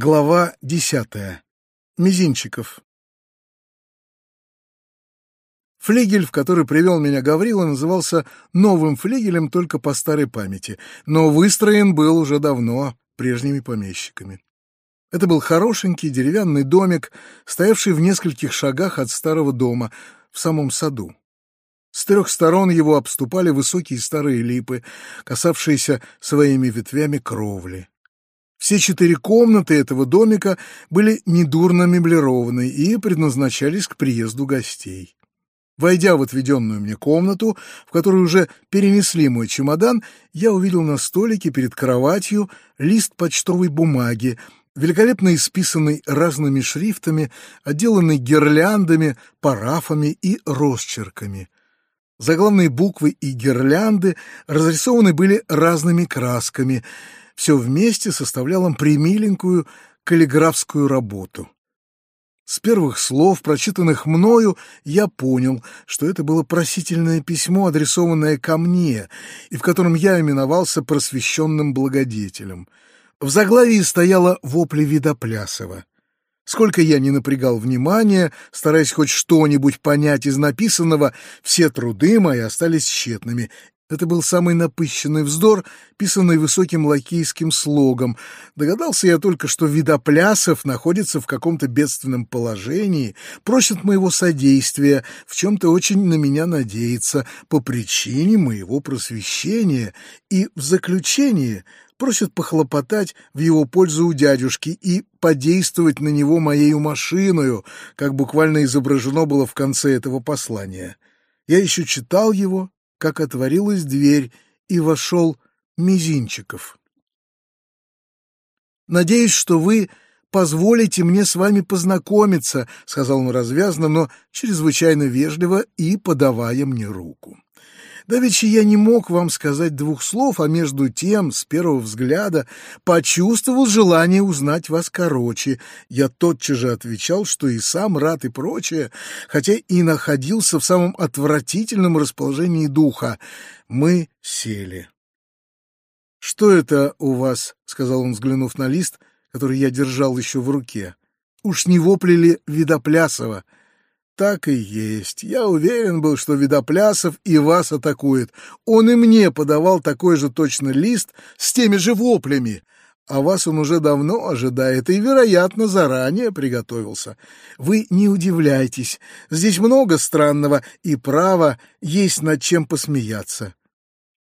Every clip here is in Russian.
Глава десятая. Мизинчиков. Флигель, в который привел меня Гаврила, назывался новым флигелем только по старой памяти, но выстроен был уже давно прежними помещиками. Это был хорошенький деревянный домик, стоявший в нескольких шагах от старого дома, в самом саду. С трех сторон его обступали высокие старые липы, касавшиеся своими ветвями кровли. Все четыре комнаты этого домика были недурно меблированы и предназначались к приезду гостей. Войдя в отведенную мне комнату, в которую уже перенесли мой чемодан, я увидел на столике перед кроватью лист почтовой бумаги, великолепно исписанный разными шрифтами, отделанный гирляндами, парафами и росчерками. Заглавные буквы и гирлянды разрисованы были разными красками — все вместе составляло примиленькую каллиграфскую работу. С первых слов, прочитанных мною, я понял, что это было просительное письмо, адресованное ко мне, и в котором я именовался просвещенным благодетелем. В заглавии стояло «Вопли Видоплясова». Сколько я не напрягал внимания, стараясь хоть что-нибудь понять из написанного, все труды мои остались тщетными, это был самый напыщенный вздор, писанный высоким лакейским слогом. Догадался я только, что Видоплясов находится в каком-то бедственном положении, просит моего содействия, в чем-то очень на меня надеется, по причине моего просвещения, и в заключение просит похлопотать в его пользу у дядюшки и подействовать на него моею машиною, как буквально изображено было в конце этого послания. Я еще читал его, как отворилась дверь, и вошел Мизинчиков. «Надеюсь, что вы позволите мне с вами познакомиться», — сказал он развязно, но чрезвычайно вежливо и подавая мне руку. Давеча я не мог вам сказать двух слов, а между тем, с первого взгляда, почувствовал желание узнать вас короче. Я тотчас же отвечал, что и сам рад и прочее, хотя и находился в самом отвратительном расположении духа. Мы сели. «Что это у вас?» — сказал он, взглянув на лист, который я держал еще в руке. «Уж не вопли ли Видоплясова?» Так и есть. Я уверен был, что Видоплясов и вас атакует. Он и мне подавал такой же точно лист с теми же воплями. А вас он уже давно ожидает и, вероятно, заранее приготовился. Вы не удивляйтесь. Здесь много странного, и право есть над чем посмеяться.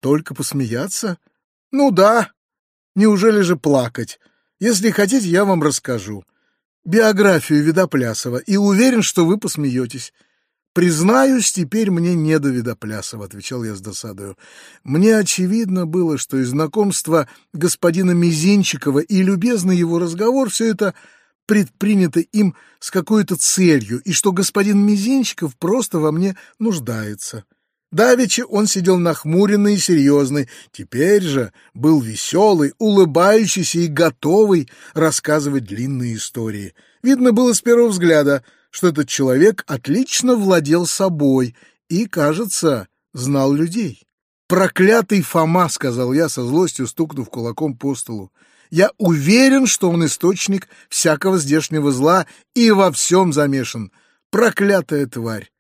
Только посмеяться? Ну да. Неужели же плакать? Если хотите, я вам расскажу биографию Видоплясова и уверен, что вы посмеетесь. «Признаюсь, теперь мне не до Видоплясова», — отвечал я с досадою. «Мне очевидно было, что и знакомство господина Мизинчикова и любезный его разговор — все это предпринято им с какой-то целью, и что господин Мизинчиков просто во мне нуждается». Давеча он сидел нахмуренный и серьезный, теперь же был веселый, улыбающийся и готовый рассказывать длинные истории. Видно было с первого взгляда, что этот человек отлично владел собой и, кажется, знал людей. «Проклятый Фома!» — сказал я со злостью, стукнув кулаком по столу. «Я уверен, что он источник всякого здешнего зла и во всем замешан. Проклятая тварь!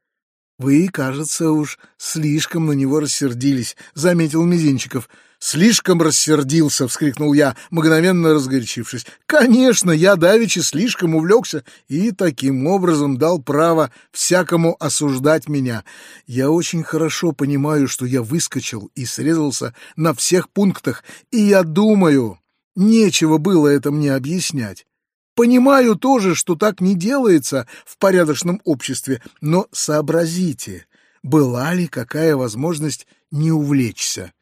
«Вы, кажется, уж слишком на него рассердились», — заметил Мизинчиков. «Слишком рассердился!» — вскрикнул я, мгновенно разгорячившись. «Конечно, я давеча слишком увлекся и таким образом дал право всякому осуждать меня. Я очень хорошо понимаю, что я выскочил и срезался на всех пунктах, и я думаю, нечего было это мне объяснять. Понимаю тоже, что так не делается в порядочном обществе, но сообразите, была ли какая возможность не увлечься?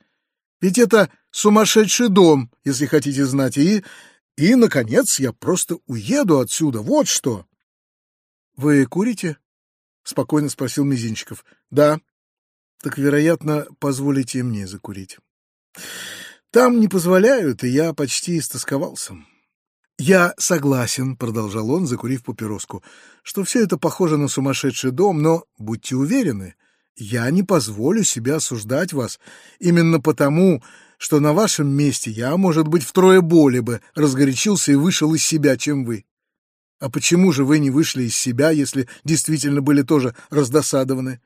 Ведь это сумасшедший дом, если хотите знать, и... И, наконец, я просто уеду отсюда, вот что. — Вы курите? — спокойно спросил Мизинчиков. — Да. — Так, вероятно, позволите мне закурить. — Там не позволяют, и я почти истосковался. «Я согласен», — продолжал он, закурив папироску, «что все это похоже на сумасшедший дом, но будьте уверены, я не позволю себе осуждать вас именно потому, что на вашем месте я, может быть, втрое более бы разгорячился и вышел из себя, чем вы. А почему же вы не вышли из себя, если действительно были тоже раздосадованы?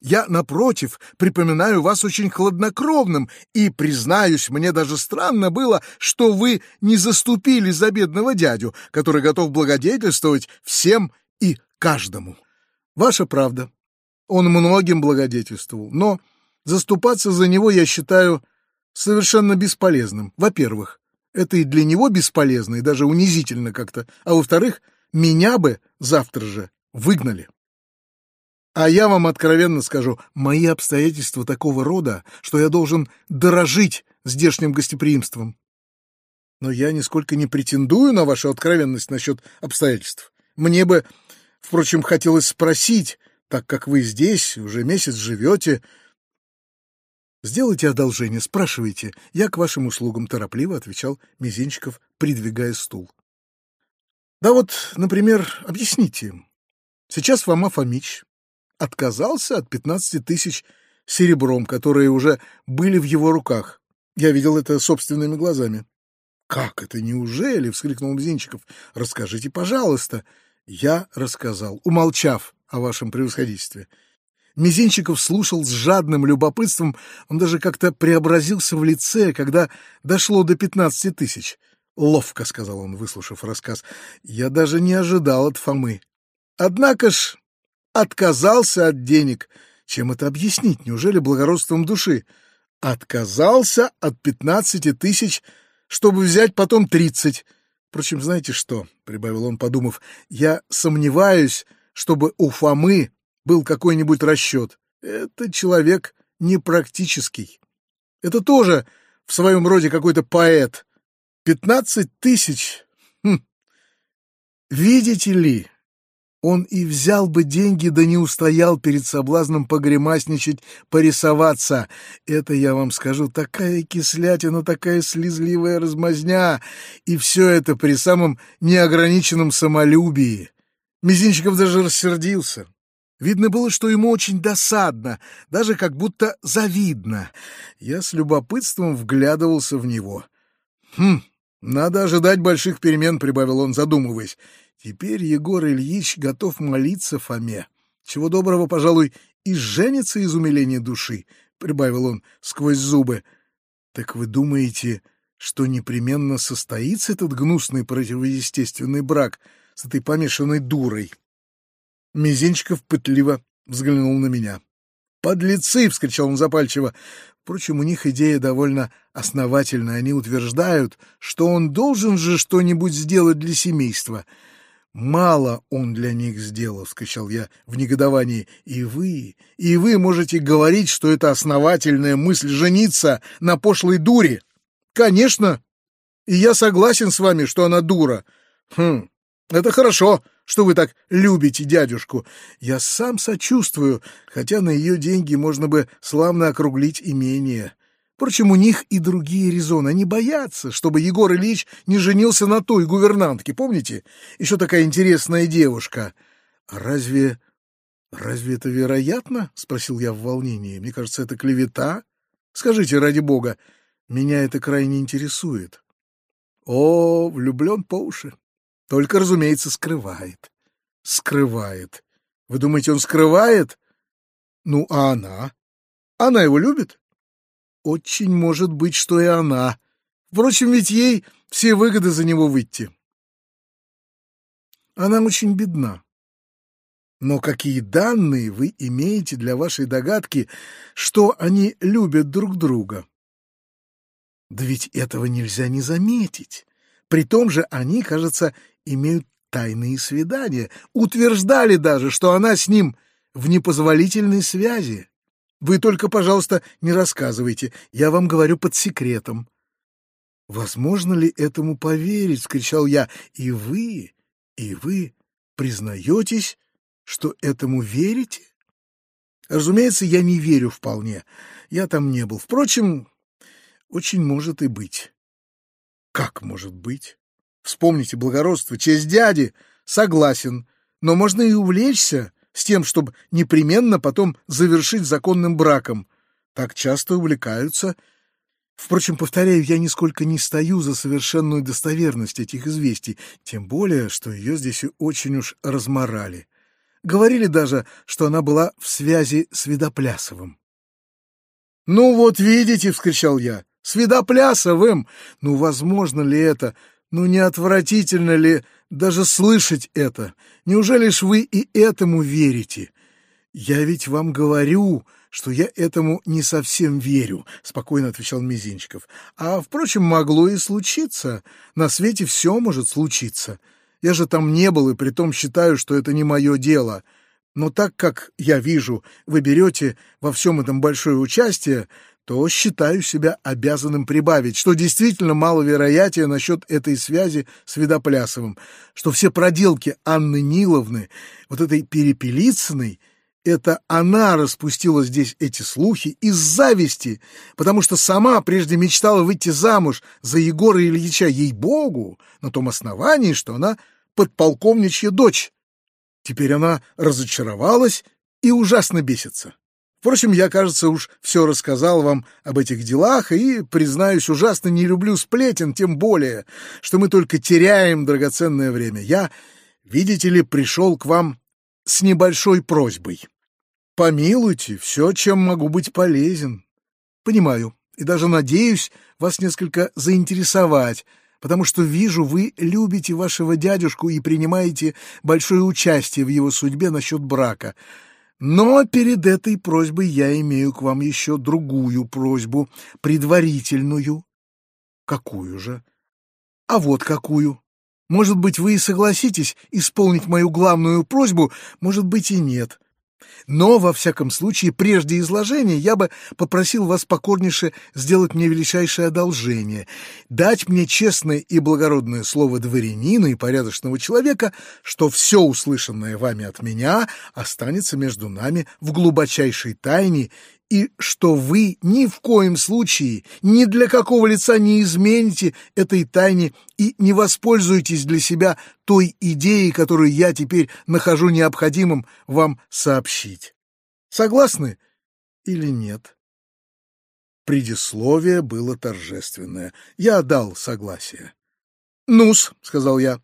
Я, напротив, припоминаю вас очень хладнокровным, и, признаюсь, мне даже странно было, что вы не заступили за бедного дядю, который готов благодетельствовать всем и каждому. Ваша правда. Он многим благодетельствовал, но заступаться за него я считаю совершенно бесполезным. Во-первых, это и для него бесполезно, и даже унизительно как-то. А во-вторых, меня бы завтра же выгнали. А я вам откровенно скажу, мои обстоятельства такого рода, что я должен дорожить здешним гостеприимством. Но я нисколько не претендую на вашу откровенность насчет обстоятельств. Мне бы, впрочем, хотелось спросить, так как вы здесь уже месяц живете... Сделайте одолжение, спрашивайте. Я к вашим услугам торопливо отвечал Мизинчиков, придвигая стул. Да вот, например, объясните. Сейчас Фома Фомич отказался от 15 тысяч серебром, которые уже были в его руках. Я видел это собственными глазами. «Как это? Неужели?» — вскрикнул Мзинчиков. «Расскажите, пожалуйста». Я рассказал, умолчав о вашем превосходительстве. Мизинчиков слушал с жадным любопытством, он даже как-то преобразился в лице, когда дошло до пятнадцати тысяч. «Ловко», — сказал он, выслушав рассказ, — «я даже не ожидал от Фомы. Однако ж отказался от денег. Чем это объяснить? Неужели благородством души? Отказался от пятнадцати тысяч, чтобы взять потом тридцать. Впрочем, знаете что, — прибавил он, подумав, — я сомневаюсь, чтобы у Фомы был какой-нибудь расчет. Это человек непрактический. Это тоже в своем роде какой-то поэт. Пятнадцать тысяч. Хм. Видите ли, он и взял бы деньги, да не устоял перед соблазном погремасничать, порисоваться. Это, я вам скажу, такая кислятина, такая слезливая размазня. И все это при самом неограниченном самолюбии. Мизинчиков даже рассердился. Видно было, что ему очень досадно, даже как будто завидно. Я с любопытством вглядывался в него. «Хм, надо ожидать больших перемен», — прибавил он, задумываясь. Теперь Егор Ильич готов молиться Фоме. Чего доброго, пожалуй, и женится из умиления души, — прибавил он сквозь зубы. — Так вы думаете, что непременно состоится этот гнусный противоестественный брак с этой помешанной дурой? Мизинчиков пытливо взглянул на меня. «Подлецы!» — вскричал он запальчиво. Впрочем, у них идея довольно основательная. Они утверждают, что он должен же что-нибудь сделать для семейства — Мало он для них сделал, — вскричал я в негодовании. И вы, и вы можете говорить, что это основательная мысль жениться на пошлой дуре. Конечно, и я согласен с вами, что она дура. Хм, это хорошо, что вы так любите дядюшку. Я сам сочувствую, хотя на ее деньги можно бы славно округлить имение. Впрочем, у них и другие резоны. Они боятся, чтобы Егор Ильич не женился на той гувернантке, помните? Еще такая интересная девушка. А разве... разве это вероятно? — спросил я в волнении. Мне кажется, это клевета. Скажите, ради бога, меня это крайне интересует. О, влюблен по уши. Только, разумеется, скрывает. Скрывает. Вы думаете, он скрывает? Ну, а она? Она его любит? Очень может быть, что и она. Впрочем, ведь ей все выгоды за него выйти. Она очень бедна. Но какие данные вы имеете для вашей догадки, что они любят друг друга? Да ведь этого нельзя не заметить. При том же они, кажется, имеют тайные свидания, утверждали даже, что она с ним в непозволительной связи. Вы только, пожалуйста, не рассказывайте. Я вам говорю под секретом. Возможно ли этому поверить? — скричал я. И вы, и вы признаетесь, что этому верите? Разумеется, я не верю вполне. Я там не был. Впрочем, очень может и быть. Как может быть? Вспомните благородство, честь дяди. Согласен. Но можно и увлечься с тем, чтобы непременно потом завершить законным браком. Так часто увлекаются. Впрочем, повторяю, я нисколько не стою за совершенную достоверность этих известий, тем более, что ее здесь очень уж разморали. Говорили даже, что она была в связи с Видоплясовым. «Ну вот видите!» — вскричал я. «С Видоплясовым! Ну, возможно ли это? Ну, не отвратительно ли даже слышать это? Неужели ж вы и этому верите? Я ведь вам говорю, что я этому не совсем верю, — спокойно отвечал Мизинчиков. А, впрочем, могло и случиться. На свете все может случиться. Я же там не был, и притом считаю, что это не мое дело. Но так как, я вижу, вы берете во всем этом большое участие, то считаю себя обязанным прибавить, что действительно маловероятнее насчет этой связи с Видоплясовым, что все проделки Анны Ниловны, вот этой Перепелицыной, это она распустила здесь эти слухи из зависти, потому что сама прежде мечтала выйти замуж за Егора Ильича, ей-богу, на том основании, что она подполковничья дочь. Теперь она разочаровалась и ужасно бесится. Впрочем, я, кажется, уж все рассказал вам об этих делах и, признаюсь, ужасно не люблю сплетен, тем более, что мы только теряем драгоценное время. Я, видите ли, пришел к вам с небольшой просьбой. Помилуйте, все, чем могу быть полезен. Понимаю и даже надеюсь вас несколько заинтересовать, потому что вижу, вы любите вашего дядюшку и принимаете большое участие в его судьбе насчет брака. Но перед этой просьбой я имею к вам еще другую просьбу, предварительную. Какую же? А вот какую. Может быть, вы и согласитесь исполнить мою главную просьбу, может быть и нет. Но, во всяком случае, прежде изложения я бы попросил вас покорнейше сделать мне величайшее одолжение, дать мне честное и благородное слово дворянина и порядочного человека, что все услышанное вами от меня останется между нами в глубочайшей тайне и что вы ни в коем случае ни для какого лица не измените этой тайне и не воспользуетесь для себя той идеей, которую я теперь нахожу необходимым вам сообщить. Согласны или нет? Предисловие было торжественное. Я дал согласие. «Ну-с», — сказал я,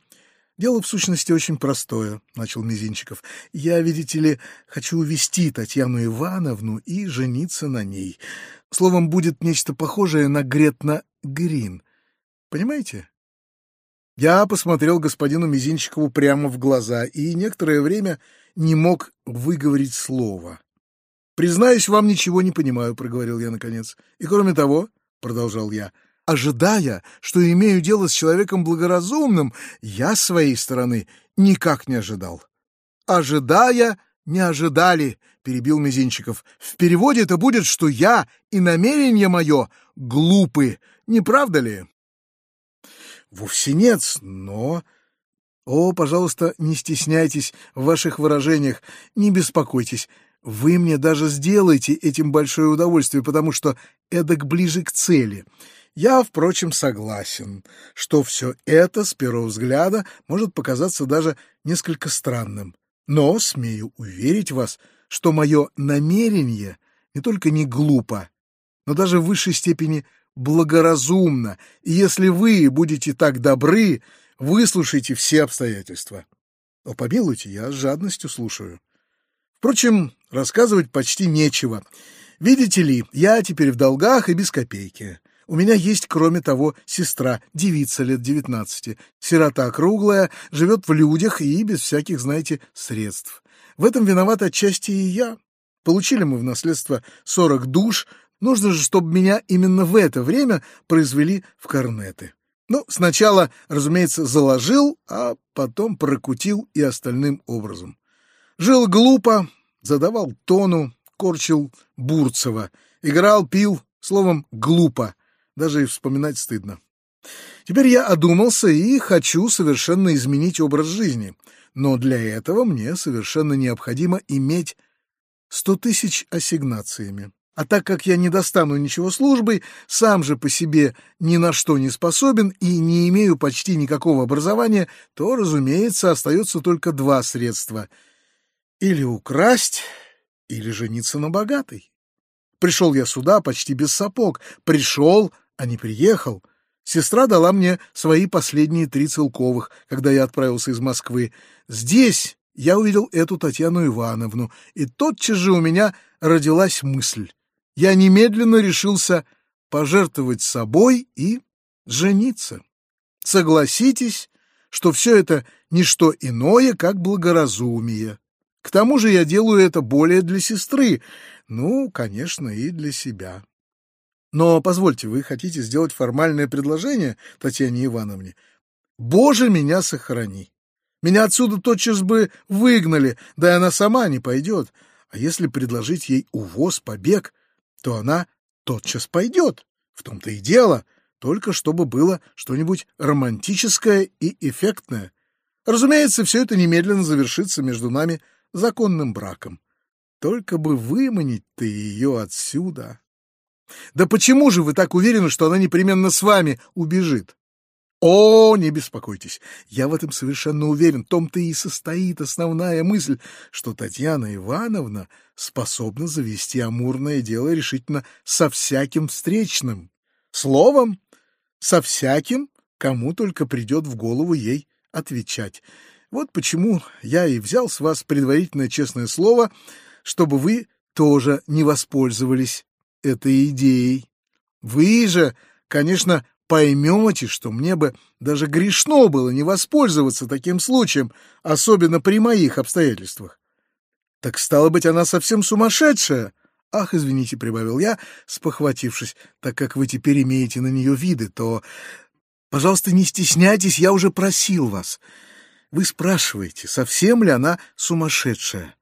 «Дело, в сущности, очень простое», — начал Мизинчиков. «Я, видите ли, хочу увести Татьяну Ивановну и жениться на ней. Словом, будет нечто похожее на Гретна Грин. Понимаете?» Я посмотрел господину Мизинчикову прямо в глаза и некоторое время не мог выговорить слова. «Признаюсь, вам ничего не понимаю», — проговорил я наконец. «И кроме того», — продолжал я, — ожидая, что имею дело с человеком благоразумным, я своей стороны никак не ожидал. Ожидая, не ожидали, перебил Мизинчиков. В переводе это будет, что я и намерение мое глупы, не правда ли? Вовсе нет, но... О, пожалуйста, не стесняйтесь в ваших выражениях, не беспокойтесь. Вы мне даже сделаете этим большое удовольствие, потому что эдак ближе к цели. Я, впрочем, согласен, что все это с первого взгляда может показаться даже несколько странным. Но смею уверить вас, что мое намерение не только не глупо, но даже в высшей степени благоразумно, и если вы будете так добры, выслушайте все обстоятельства. О, помилуйте, я с жадностью слушаю. Впрочем, рассказывать почти нечего. Видите ли, я теперь в долгах и без копейки. У меня есть, кроме того, сестра, девица лет девятнадцати, сирота круглая, живет в людях и без всяких, знаете, средств. В этом виноват отчасти и я. Получили мы в наследство сорок душ, нужно же, чтобы меня именно в это время произвели в корнеты. Ну, сначала, разумеется, заложил, а потом прокутил и остальным образом. Жил глупо, задавал тону, корчил Бурцева, играл, пил, словом, глупо даже и вспоминать стыдно. Теперь я одумался и хочу совершенно изменить образ жизни, но для этого мне совершенно необходимо иметь сто тысяч ассигнациями. А так как я не достану ничего службой, сам же по себе ни на что не способен и не имею почти никакого образования, то, разумеется, остается только два средства — или украсть, или жениться на богатой. Пришел я сюда почти без сапог, пришел а не приехал, сестра дала мне свои последние три целковых, когда я отправился из Москвы. Здесь я увидел эту Татьяну Ивановну, и тотчас же у меня родилась мысль. Я немедленно решился пожертвовать собой и жениться. Согласитесь, что все это не что иное, как благоразумие. К тому же я делаю это более для сестры, ну, конечно, и для себя. Но позвольте, вы хотите сделать формальное предложение Татьяне Ивановне? Боже, меня сохрани! Меня отсюда тотчас бы выгнали, да и она сама не пойдет. А если предложить ей увоз, побег, то она тотчас пойдет. В том-то и дело, только чтобы было что-нибудь романтическое и эффектное. Разумеется, все это немедленно завершится между нами законным браком. Только бы выманить-то ее отсюда. Да почему же вы так уверены, что она непременно с вами убежит? О, не беспокойтесь, я в этом совершенно уверен. В том-то и состоит основная мысль, что Татьяна Ивановна способна завести амурное дело решительно со всяким встречным. Словом, со всяким, кому только придет в голову ей отвечать. Вот почему я и взял с вас предварительное честное слово, чтобы вы тоже не воспользовались этой идеей. Вы же, конечно, поймете, что мне бы даже грешно было не воспользоваться таким случаем, особенно при моих обстоятельствах. Так стало быть, она совсем сумасшедшая. Ах, извините, прибавил я, спохватившись, так как вы теперь имеете на нее виды, то... Пожалуйста, не стесняйтесь, я уже просил вас. Вы спрашиваете, совсем ли она сумасшедшая?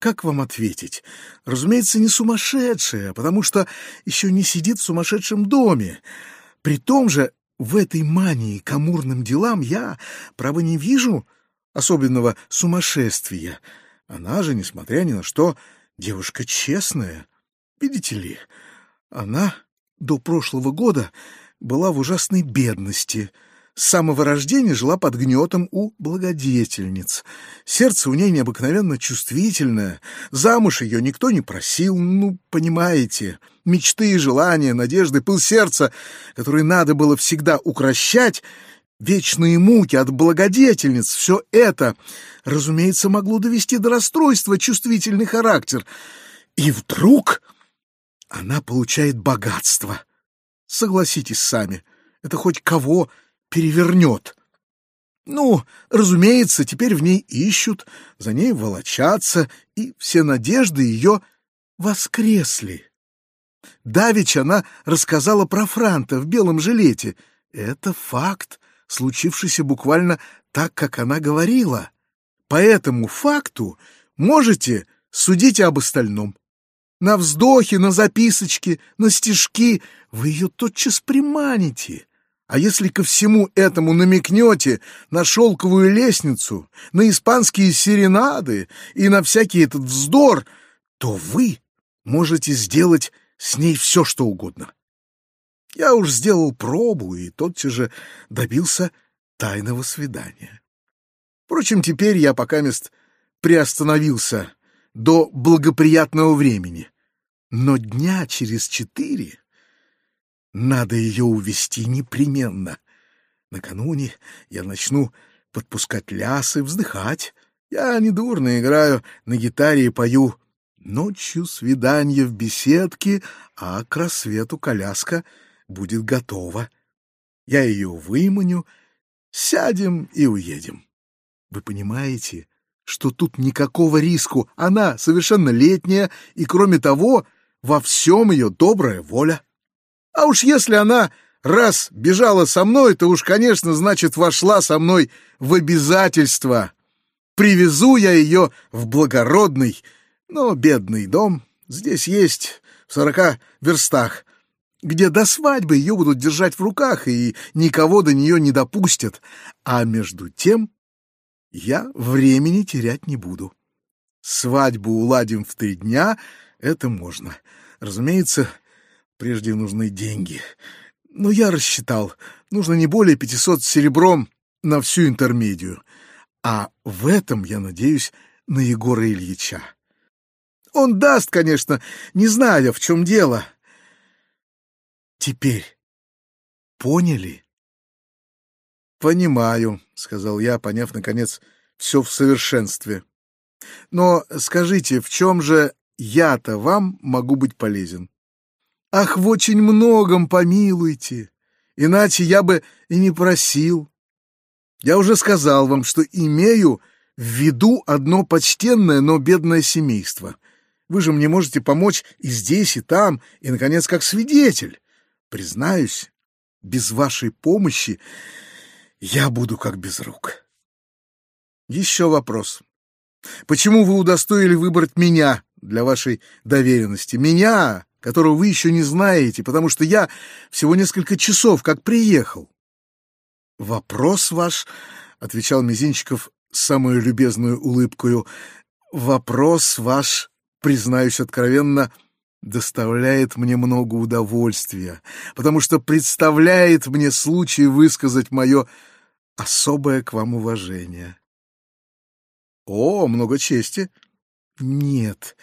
Как вам ответить? Разумеется, не сумасшедшая, потому что еще не сидит в сумасшедшем доме. При том же в этой мании к амурным делам я, право, не вижу особенного сумасшествия. Она же, несмотря ни на что, девушка честная. Видите ли, она до прошлого года была в ужасной бедности — с самого рождения жила под гнетом у благодетельниц. Сердце у ней необыкновенно чувствительное, замуж ее никто не просил, ну, понимаете, мечты желания, надежды, пыл сердца, которые надо было всегда укращать, вечные муки от благодетельниц, все это, разумеется, могло довести до расстройства чувствительный характер. И вдруг она получает богатство. Согласитесь сами, это хоть кого перевернет. Ну, разумеется, теперь в ней ищут, за ней волочатся, и все надежды ее воскресли. Давич она рассказала про Франта в белом жилете. Это факт, случившийся буквально так, как она говорила. По этому факту можете судить об остальном. На вздохи, на записочки, на стишки вы ее тотчас приманите. А если ко всему этому намекнете на шелковую лестницу, на испанские серенады и на всякий этот вздор, то вы можете сделать с ней все, что угодно. Я уж сделал пробу и тотчас же добился тайного свидания. Впрочем, теперь я пока мест приостановился до благоприятного времени. Но дня через четыре надо ее увести непременно. Накануне я начну подпускать лясы, вздыхать. Я недурно играю на гитаре и пою. Ночью свидание в беседке, а к рассвету коляска будет готова. Я ее выманю, сядем и уедем. Вы понимаете, что тут никакого риску. Она совершеннолетняя, и, кроме того, во всем ее добрая воля. А уж если она раз бежала со мной, то уж, конечно, значит, вошла со мной в обязательство. Привезу я ее в благородный, но бедный дом. Здесь есть в сорока верстах, где до свадьбы ее будут держать в руках и никого до нее не допустят. А между тем я времени терять не буду. Свадьбу уладим в три дня — это можно. Разумеется, Прежде нужны деньги. Но я рассчитал, нужно не более 500 серебром на всю интермедию. А в этом я надеюсь на Егора Ильича. Он даст, конечно, не зная, в чем дело. Теперь поняли? «Понимаю», — сказал я, поняв, наконец, все в совершенстве. «Но скажите, в чем же я-то вам могу быть полезен?» «Ах, в очень многом помилуйте, иначе я бы и не просил. Я уже сказал вам, что имею в виду одно почтенное, но бедное семейство. Вы же мне можете помочь и здесь, и там, и, наконец, как свидетель. Признаюсь, без вашей помощи я буду как без рук. Еще вопрос. Почему вы удостоили выбрать меня для вашей доверенности? Меня, которого вы еще не знаете, потому что я всего несколько часов как приехал. Вопрос ваш, — отвечал Мизинчиков с самой любезной улыбкою, — вопрос ваш, признаюсь откровенно, доставляет мне много удовольствия, потому что представляет мне случай высказать мое особое к вам уважение. О, много чести. Нет,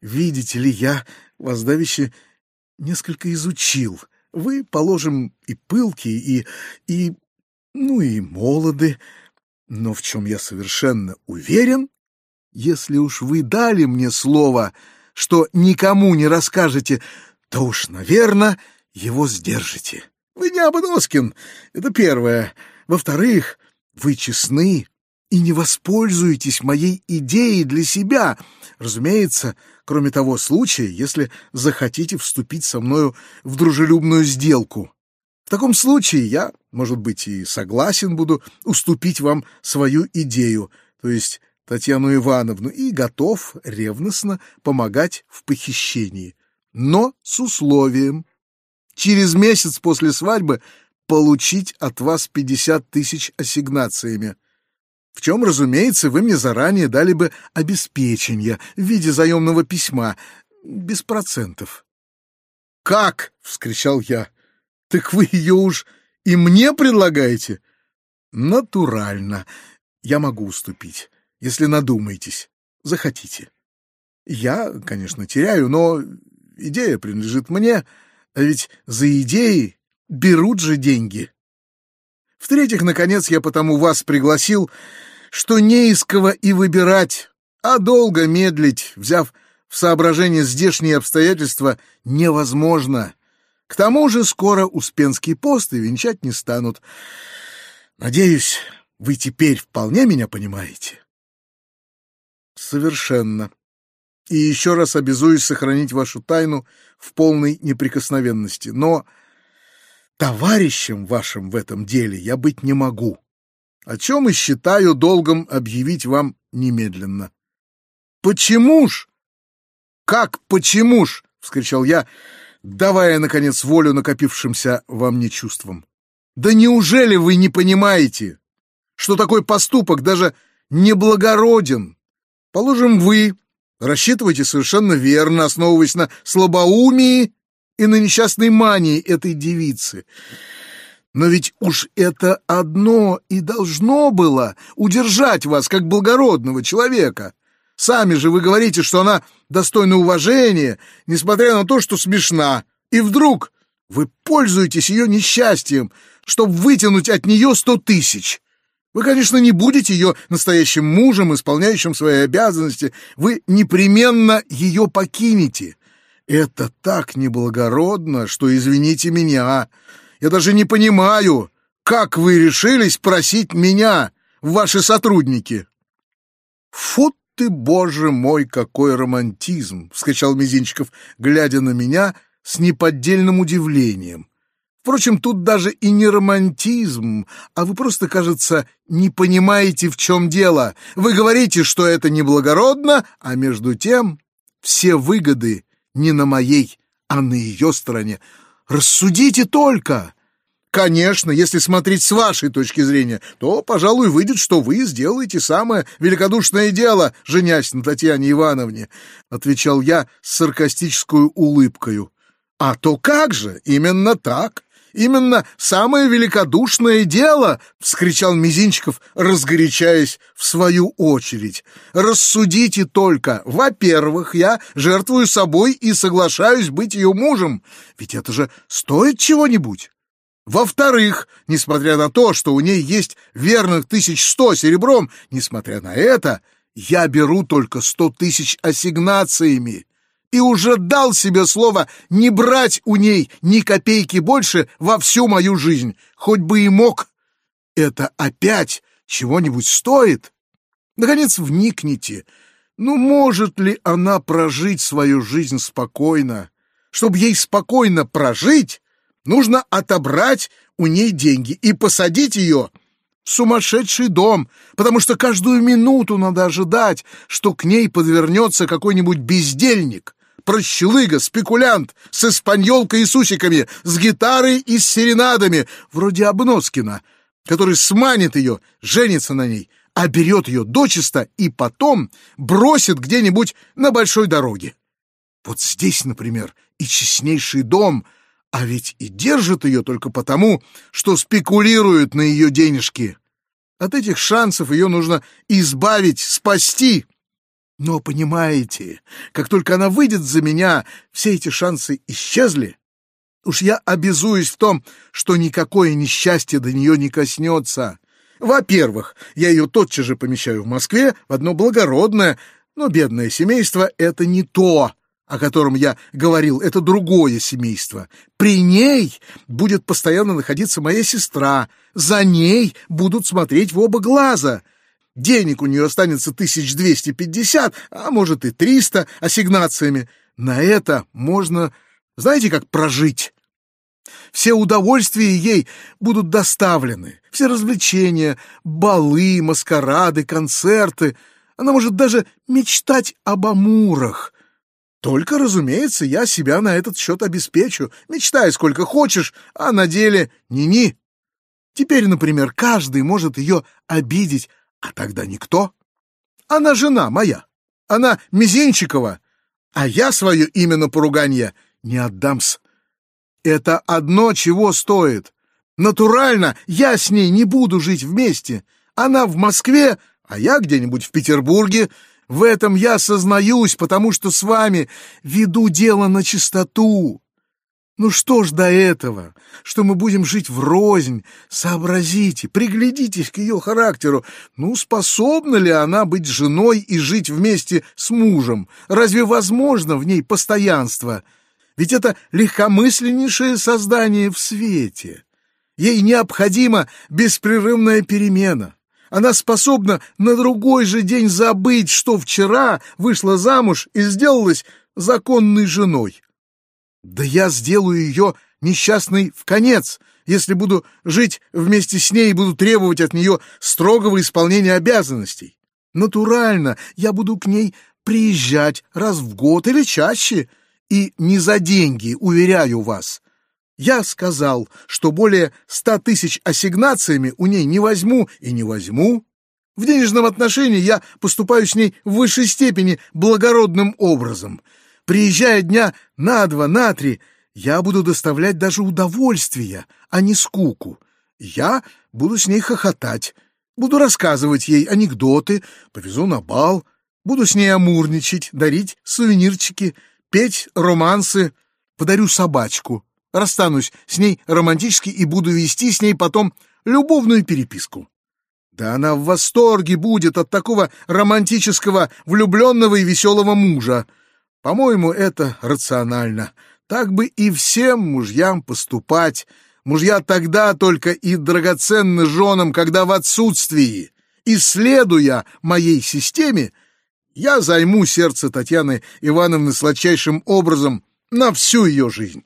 видите ли, я давеча несколько изучил. Вы, положим, и пылкие, и... и... ну и молоды. Но в чем я совершенно уверен, если уж вы дали мне слово, что никому не расскажете, то уж, наверное, его сдержите. Вы не Обноскин, это первое. Во-вторых, вы честны и не воспользуетесь моей идеей для себя. Разумеется, кроме того случая, если захотите вступить со мною в дружелюбную сделку. В таком случае я, может быть, и согласен буду уступить вам свою идею, то есть Татьяну Ивановну, и готов ревностно помогать в похищении. Но с условием. Через месяц после свадьбы получить от вас 50 тысяч ассигнациями. В чем, разумеется, вы мне заранее дали бы обеспечение в виде заемного письма, без процентов. «Как?» — вскричал я. «Так вы ее уж и мне предлагаете?» «Натурально. Я могу уступить, если надумаетесь, захотите. Я, конечно, теряю, но идея принадлежит мне, а ведь за идеи берут же деньги. В-третьих, наконец, я потому вас пригласил, что не из кого и выбирать, а долго медлить, взяв в соображение здешние обстоятельства, невозможно. К тому же скоро Успенский пост и венчать не станут. Надеюсь, вы теперь вполне меня понимаете? Совершенно. И еще раз обязуюсь сохранить вашу тайну в полной неприкосновенности. Но Товарищем вашим в этом деле я быть не могу, о чем и считаю долгом объявить вам немедленно. Почему ж? Как почему ж? вскричал я, давая наконец волю накопившимся во мне чувствам. Да неужели вы не понимаете, что такой поступок даже неблагороден? Положим, вы рассчитываете совершенно верно, основываясь на слабоумии и на несчастной мании этой девицы. Но ведь уж это одно и должно было удержать вас как благородного человека. Сами же вы говорите, что она достойна уважения, несмотря на то, что смешна. И вдруг вы пользуетесь ее несчастьем, чтобы вытянуть от нее сто тысяч. Вы, конечно, не будете ее настоящим мужем, исполняющим свои обязанности. Вы непременно ее покинете. Это так неблагородно, что извините меня. Я даже не понимаю, как вы решились просить меня ваши сотрудники. Фу ты, боже мой, какой романтизм, вскричал Мизинчиков, глядя на меня с неподдельным удивлением. Впрочем, тут даже и не романтизм, а вы просто, кажется, не понимаете, в чем дело. Вы говорите, что это неблагородно, а между тем все выгоды не на моей, а на ее стороне. Рассудите только! Конечно, если смотреть с вашей точки зрения, то, пожалуй, выйдет, что вы сделаете самое великодушное дело, женясь на Татьяне Ивановне, — отвечал я с саркастической улыбкою. А то как же, именно так. Именно самое великодушное дело, — вскричал Мизинчиков, разгорячаясь в свою очередь. Рассудите только. Во-первых, я жертвую собой и соглашаюсь быть ее мужем. Ведь это же стоит чего-нибудь. Во-вторых, несмотря на то, что у ней есть верных тысяч сто серебром, несмотря на это, я беру только сто тысяч ассигнациями и уже дал себе слово не брать у ней ни копейки больше во всю мою жизнь, хоть бы и мог. Это опять чего-нибудь стоит? Наконец, вникните. Ну, может ли она прожить свою жизнь спокойно? Чтобы ей спокойно прожить, нужно отобрать у ней деньги и посадить ее в сумасшедший дом, потому что каждую минуту надо ожидать, что к ней подвернется какой-нибудь бездельник, прощелыга, спекулянт с испаньолкой и сусиками, с гитарой и с серенадами, вроде Обноскина, который сманит ее, женится на ней, а берет ее дочисто и потом бросит где-нибудь на большой дороге. Вот здесь, например, и честнейший дом, а ведь и держит ее только потому, что спекулируют на ее денежки. От этих шансов ее нужно избавить, спасти. Но, понимаете, как только она выйдет за меня, все эти шансы исчезли. Уж я обязуюсь в том, что никакое несчастье до нее не коснется. Во-первых, я ее тотчас же помещаю в Москве в одно благородное, но бедное семейство — это не то, о котором я говорил, это другое семейство. При ней будет постоянно находиться моя сестра, за ней будут смотреть в оба глаза — Денег у нее останется тысяч двести пятьдесят, а может и триста ассигнациями. На это можно, знаете, как прожить. Все удовольствия ей будут доставлены, все развлечения, балы, маскарады, концерты. Она может даже мечтать об амурах. Только, разумеется, я себя на этот счет обеспечу. Мечтай сколько хочешь, а на деле ни-ни. Теперь, например, каждый может ее обидеть, а тогда никто. Она жена моя. Она Мизинчикова. А я свое имя на поруганье не отдамс. Это одно чего стоит. Натурально я с ней не буду жить вместе. Она в Москве, а я где-нибудь в Петербурге. В этом я сознаюсь, потому что с вами веду дело на чистоту. Ну что ж до этого, что мы будем жить врознь? Сообразите, приглядитесь к ее характеру. Ну, способна ли она быть женой и жить вместе с мужем? Разве возможно в ней постоянство? Ведь это легкомысленнейшее создание в свете. Ей необходима беспрерывная перемена. Она способна на другой же день забыть, что вчера вышла замуж и сделалась законной женой. Да я сделаю ее несчастной в конец, если буду жить вместе с ней и буду требовать от нее строгого исполнения обязанностей. Натурально, я буду к ней приезжать раз в год или чаще, и не за деньги, уверяю вас. Я сказал, что более ста тысяч ассигнациями у ней не возьму и не возьму. В денежном отношении я поступаю с ней в высшей степени благородным образом — Приезжая дня на два, на три, я буду доставлять даже удовольствие, а не скуку. Я буду с ней хохотать, буду рассказывать ей анекдоты, повезу на бал, буду с ней амурничать, дарить сувенирчики, петь романсы, подарю собачку, расстанусь с ней романтически и буду вести с ней потом любовную переписку. Да она в восторге будет от такого романтического, влюбленного и веселого мужа. По-моему, это рационально. Так бы и всем мужьям поступать. Мужья тогда только и драгоценны женам, когда в отсутствии. Исследуя моей системе, я займу сердце Татьяны Ивановны сладчайшим образом на всю ее жизнь.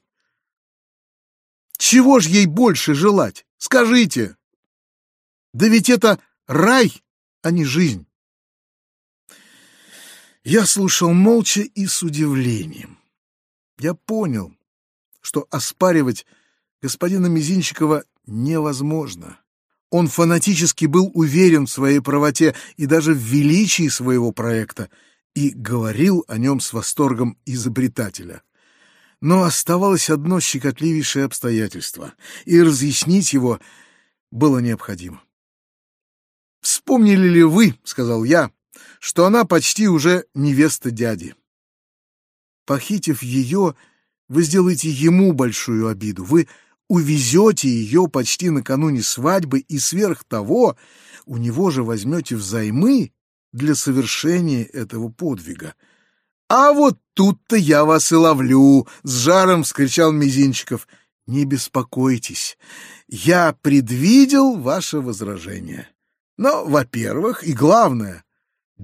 Чего ж ей больше желать? Скажите. Да ведь это рай, а не жизнь. Я слушал молча и с удивлением. Я понял, что оспаривать господина Мизинчикова невозможно. Он фанатически был уверен в своей правоте и даже в величии своего проекта и говорил о нем с восторгом изобретателя. Но оставалось одно щекотливейшее обстоятельство, и разъяснить его было необходимо. «Вспомнили ли вы, — сказал я, что она почти уже невеста дяди. Похитив ее, вы сделаете ему большую обиду, вы увезете ее почти накануне свадьбы и сверх того у него же возьмете взаймы для совершения этого подвига. «А вот тут-то я вас и ловлю!» — с жаром вскричал Мизинчиков. «Не беспокойтесь, я предвидел ваше возражение. Но, во-первых, и главное,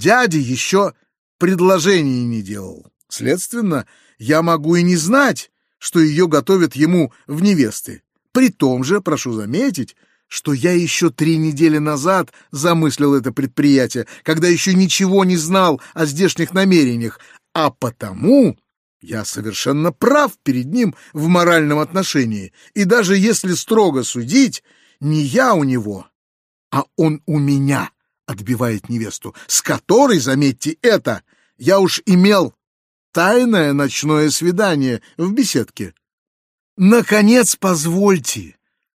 дядя еще предложений не делал. Следственно, я могу и не знать, что ее готовят ему в невесты. При том же, прошу заметить, что я еще три недели назад замыслил это предприятие, когда еще ничего не знал о здешних намерениях, а потому я совершенно прав перед ним в моральном отношении, и даже если строго судить, не я у него, а он у меня отбивает невесту, с которой, заметьте это, я уж имел тайное ночное свидание в беседке. Наконец, позвольте,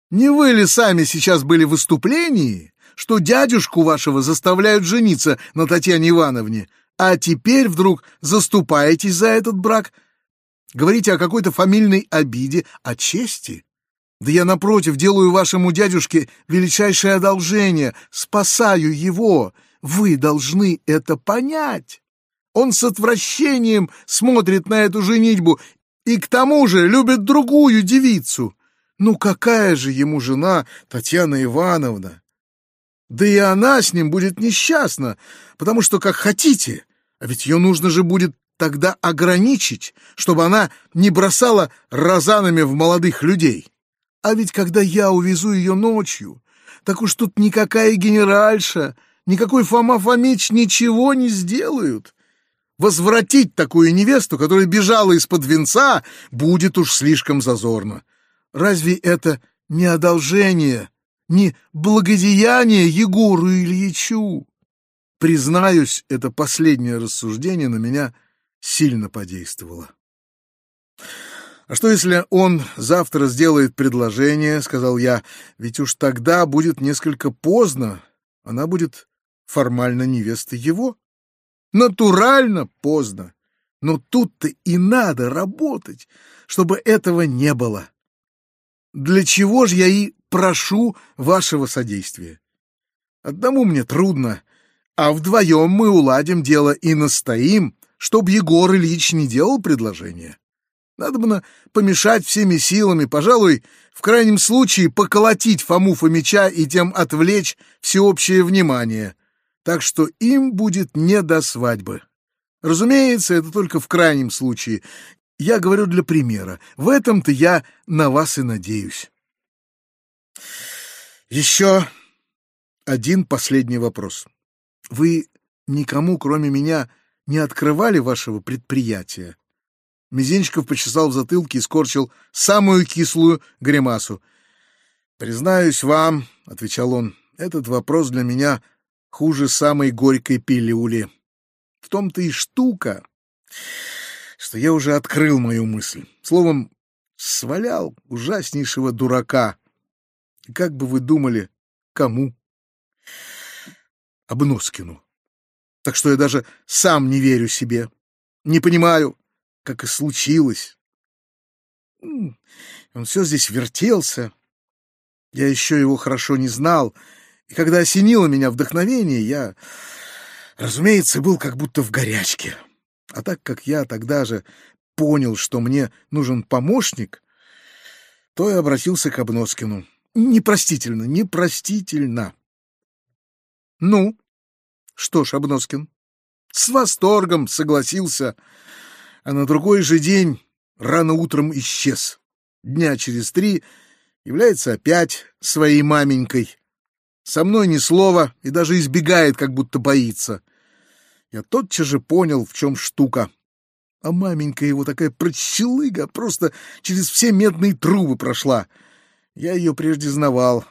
не вы ли сами сейчас были в выступлении, что дядюшку вашего заставляют жениться на Татьяне Ивановне, а теперь вдруг заступаетесь за этот брак? Говорите о какой-то фамильной обиде, о чести? Да я, напротив, делаю вашему дядюшке величайшее одолжение, спасаю его. Вы должны это понять. Он с отвращением смотрит на эту женитьбу и к тому же любит другую девицу. Ну какая же ему жена Татьяна Ивановна? Да и она с ним будет несчастна, потому что как хотите, а ведь ее нужно же будет тогда ограничить, чтобы она не бросала розанами в молодых людей. А ведь когда я увезу ее ночью, так уж тут никакая генеральша, никакой Фома Фомич ничего не сделают. Возвратить такую невесту, которая бежала из-под венца, будет уж слишком зазорно. Разве это не одолжение, не благодеяние Егору Ильичу? Признаюсь, это последнее рассуждение на меня сильно подействовало. «А что, если он завтра сделает предложение?» — сказал я. «Ведь уж тогда будет несколько поздно. Она будет формально невестой его». «Натурально поздно. Но тут-то и надо работать, чтобы этого не было. Для чего же я и прошу вашего содействия? Одному мне трудно, а вдвоем мы уладим дело и настоим, чтоб Егор Ильич не делал предложение. Надо бы помешать всеми силами, пожалуй, в крайнем случае поколотить Фому Фомича и тем отвлечь всеобщее внимание, так что им будет не до свадьбы. Разумеется, это только в крайнем случае, я говорю для примера. В этом-то я на вас и надеюсь. Еще один последний вопрос. Вы никому, кроме меня, не открывали вашего предприятия? Мизинчиков почесал в затылке и скорчил самую кислую гримасу. «Признаюсь вам», — отвечал он, — «этот вопрос для меня хуже самой горькой пилюли. В том-то и штука, что я уже открыл мою мысль. Словом, свалял ужаснейшего дурака. И как бы вы думали, кому? Обноскину. Так что я даже сам не верю себе. Не понимаю, как и случилось. Он все здесь вертелся. Я еще его хорошо не знал. И когда осенило меня вдохновение, я, разумеется, был как будто в горячке. А так как я тогда же понял, что мне нужен помощник, то и обратился к Обноскину. Непростительно, непростительно. Ну, что ж, Обноскин, с восторгом согласился, а на другой же день рано утром исчез. Дня через три является опять своей маменькой. Со мной ни слова и даже избегает, как будто боится. Я тотчас же понял, в чем штука. А маменька его такая прочелыга, просто через все медные трубы прошла. Я ее прежде знавал.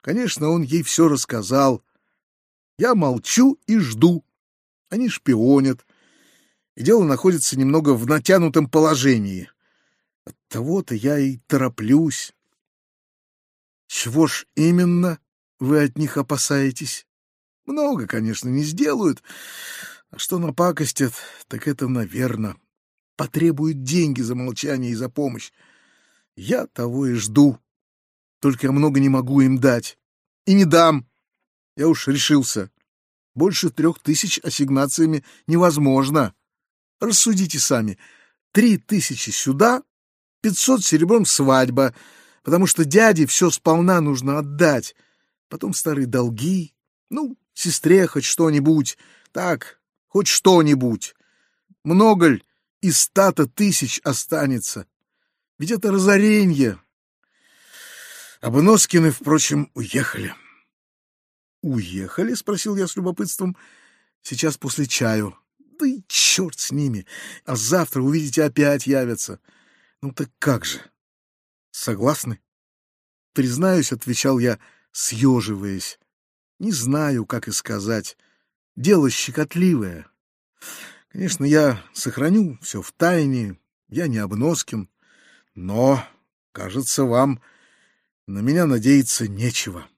Конечно, он ей все рассказал. Я молчу и жду. Они шпионят. Дело находится немного в натянутом положении. От того-то я и тороплюсь. Чего ж именно вы от них опасаетесь? Много, конечно, не сделают, а что напакостят, так это, наверное, потребуют деньги за молчание и за помощь. Я того и жду. Только я много не могу им дать. И не дам. Я уж решился. Больше трех тысяч ассигнациями невозможно. Рассудите сами. Три тысячи сюда, пятьсот серебром свадьба, потому что дяде все сполна нужно отдать. Потом старые долги. Ну, сестре хоть что-нибудь. Так, хоть что-нибудь. Много ль из ста-то тысяч останется? Ведь это разоренье. Обноскины, впрочем, уехали. «Уехали?» — спросил я с любопытством. «Сейчас после чаю». «Да и черт с ними! А завтра, увидите, опять явятся». «Ну так как же?» «Согласны?» «Признаюсь», — отвечал я, съеживаясь. «Не знаю, как и сказать. Дело щекотливое. Конечно, я сохраню все в тайне, я не обноскин, но, кажется, вам на меня надеяться нечего».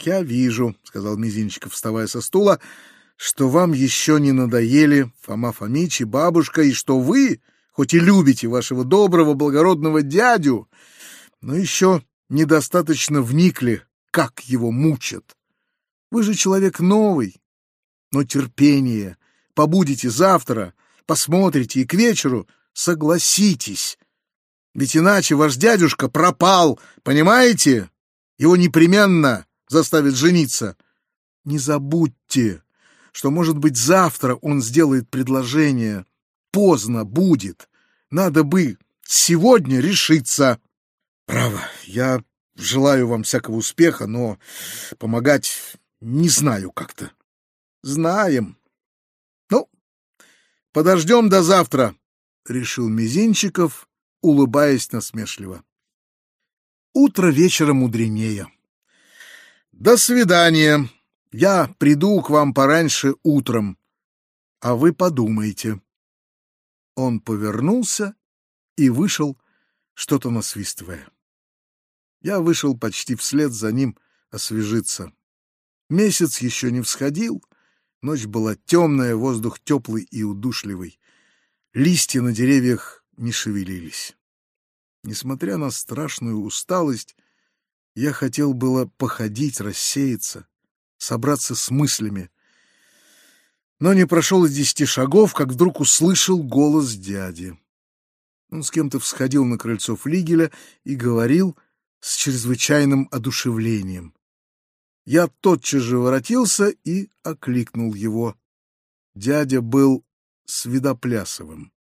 «Я вижу», — сказал Мизинчиков, вставая со стула, — «что вам еще не надоели Фома Фомич и бабушка, и что вы, хоть и любите вашего доброго, благородного дядю, но еще недостаточно вникли, как его мучат. Вы же человек новый, но терпение, побудете завтра, посмотрите и к вечеру согласитесь. Ведь иначе ваш дядюшка пропал, понимаете? Его непременно заставит жениться. Не забудьте, что, может быть, завтра он сделает предложение. Поздно будет. Надо бы сегодня решиться. Право, я желаю вам всякого успеха, но помогать не знаю как-то. Знаем. Ну, подождем до завтра, — решил Мизинчиков, улыбаясь насмешливо. Утро вечера мудренее. До свидания. Я приду к вам пораньше утром, а вы подумайте. Он повернулся и вышел, что-то насвистывая. Я вышел почти вслед за ним освежиться. Месяц еще не всходил, ночь была темная, воздух теплый и удушливый. Листья на деревьях не шевелились. Несмотря на страшную усталость, я хотел было походить, рассеяться, собраться с мыслями. Но не прошел и десяти шагов, как вдруг услышал голос дяди. Он с кем-то всходил на крыльцо флигеля и говорил с чрезвычайным одушевлением. Я тотчас же воротился и окликнул его. Дядя был Свидоплясовым.